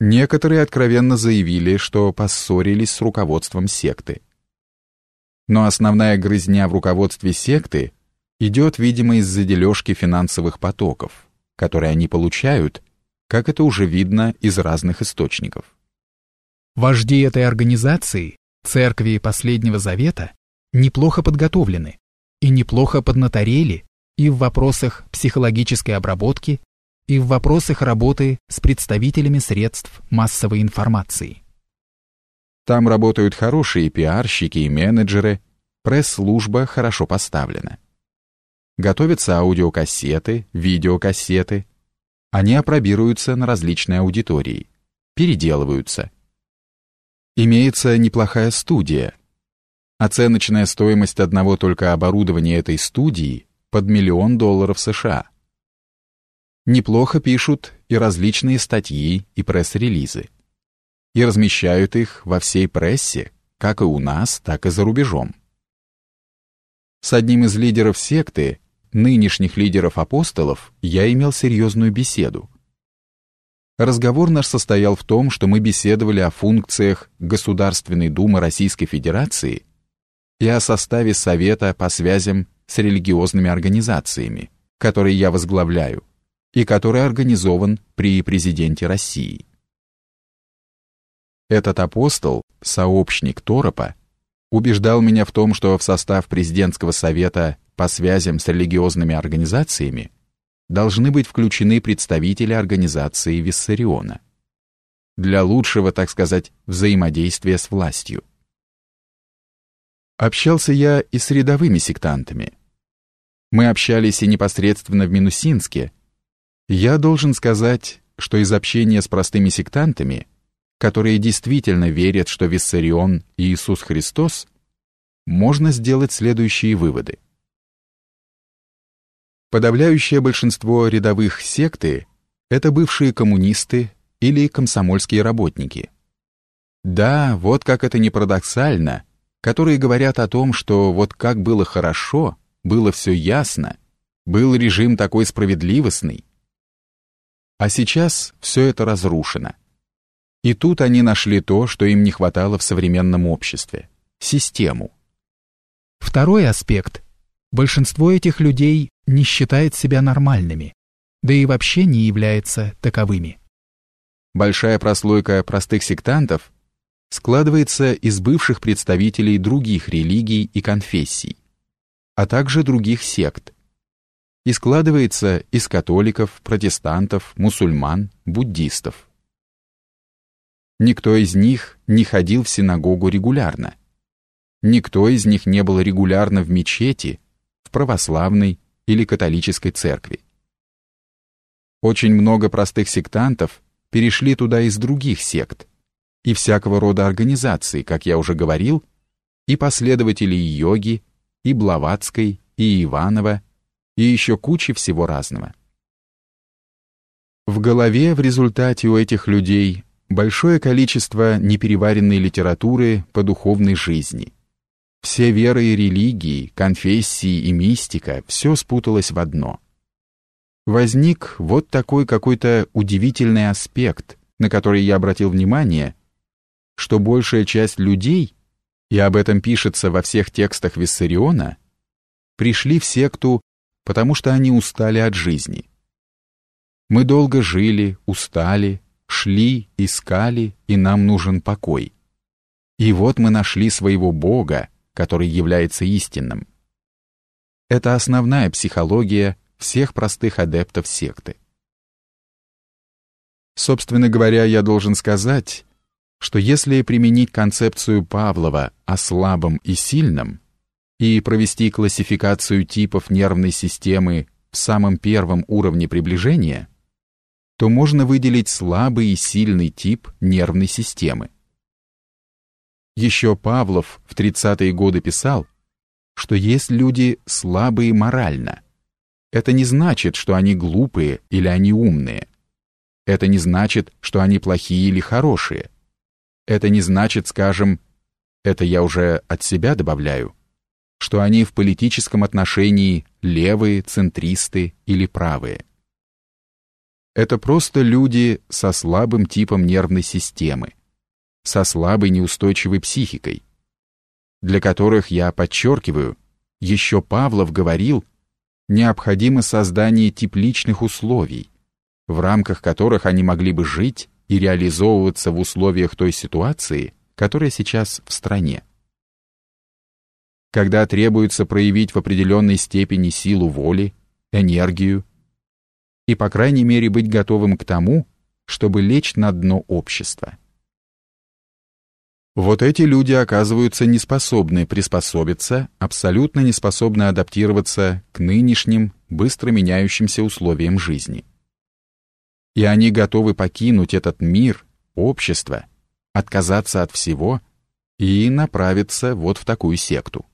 Некоторые откровенно заявили, что поссорились с руководством секты. Но основная грызня в руководстве секты идет, видимо, из-за дележки финансовых потоков, которые они получают, как это уже видно из разных источников. Вожди этой организации, церкви Последнего Завета, неплохо подготовлены и неплохо поднаторели и в вопросах психологической обработки, и в вопросах работы с представителями средств массовой информации. Там работают хорошие пиарщики и менеджеры, пресс-служба хорошо поставлена. Готовятся аудиокассеты, видеокассеты. Они опробируются на различные аудитории, переделываются. Имеется неплохая студия. Оценочная стоимость одного только оборудования этой студии под миллион долларов США. Неплохо пишут и различные статьи и пресс-релизы. И размещают их во всей прессе, как и у нас, так и за рубежом. С одним из лидеров секты, нынешних лидеров апостолов, я имел серьезную беседу. Разговор наш состоял в том, что мы беседовали о функциях Государственной Думы Российской Федерации и о составе Совета по связям с религиозными организациями, который я возглавляю, и который организован при президенте России. Этот апостол, сообщник Торопа, убеждал меня в том, что в состав президентского совета по связям с религиозными организациями должны быть включены представители организации Виссариона для лучшего, так сказать, взаимодействия с властью. Общался я и с рядовыми сектантами. Мы общались и непосредственно в Минусинске, я должен сказать, что из общения с простыми сектантами, которые действительно верят, что Виссарион и Иисус Христос, можно сделать следующие выводы. Подавляющее большинство рядовых секты – это бывшие коммунисты или комсомольские работники. Да, вот как это не парадоксально, которые говорят о том, что вот как было хорошо, было все ясно, был режим такой справедливостный, а сейчас все это разрушено. И тут они нашли то, что им не хватало в современном обществе – систему. Второй аспект. Большинство этих людей не считает себя нормальными, да и вообще не является таковыми. Большая прослойка простых сектантов складывается из бывших представителей других религий и конфессий, а также других сект – и складывается из католиков, протестантов, мусульман, буддистов. Никто из них не ходил в синагогу регулярно. Никто из них не был регулярно в мечети, в православной или католической церкви. Очень много простых сектантов перешли туда из других сект и всякого рода организаций, как я уже говорил, и последователей йоги, и Блаватской, и Иванова, и еще кучи всего разного. В голове в результате у этих людей большое количество непереваренной литературы по духовной жизни. Все веры и религии, конфессии и мистика, все спуталось в одно. Возник вот такой какой-то удивительный аспект, на который я обратил внимание, что большая часть людей, и об этом пишется во всех текстах Виссариона, пришли в секту потому что они устали от жизни. Мы долго жили, устали, шли, искали, и нам нужен покой. И вот мы нашли своего Бога, который является истинным. Это основная психология всех простых адептов секты. Собственно говоря, я должен сказать, что если применить концепцию Павлова о слабом и сильном, и провести классификацию типов нервной системы в самом первом уровне приближения, то можно выделить слабый и сильный тип нервной системы. Еще Павлов в 30-е годы писал, что есть люди слабые морально. Это не значит, что они глупые или они умные. Это не значит, что они плохие или хорошие. Это не значит, скажем, это я уже от себя добавляю, что они в политическом отношении левые, центристы или правые. это просто люди со слабым типом нервной системы, со слабой неустойчивой психикой, для которых, я подчеркиваю, еще Павлов говорил, необходимо создание тепличных условий, в рамках которых они могли бы жить и реализовываться в условиях той ситуации, которая сейчас в стране. Когда требуется проявить в определенной степени силу воли, энергию, и, по крайней мере, быть готовым к тому, чтобы лечь на дно общества. Вот эти люди оказываются неспособны приспособиться, абсолютно неспособны адаптироваться к нынешним, быстро меняющимся условиям жизни. И они готовы покинуть этот мир, общество, отказаться от всего и направиться вот в такую секту.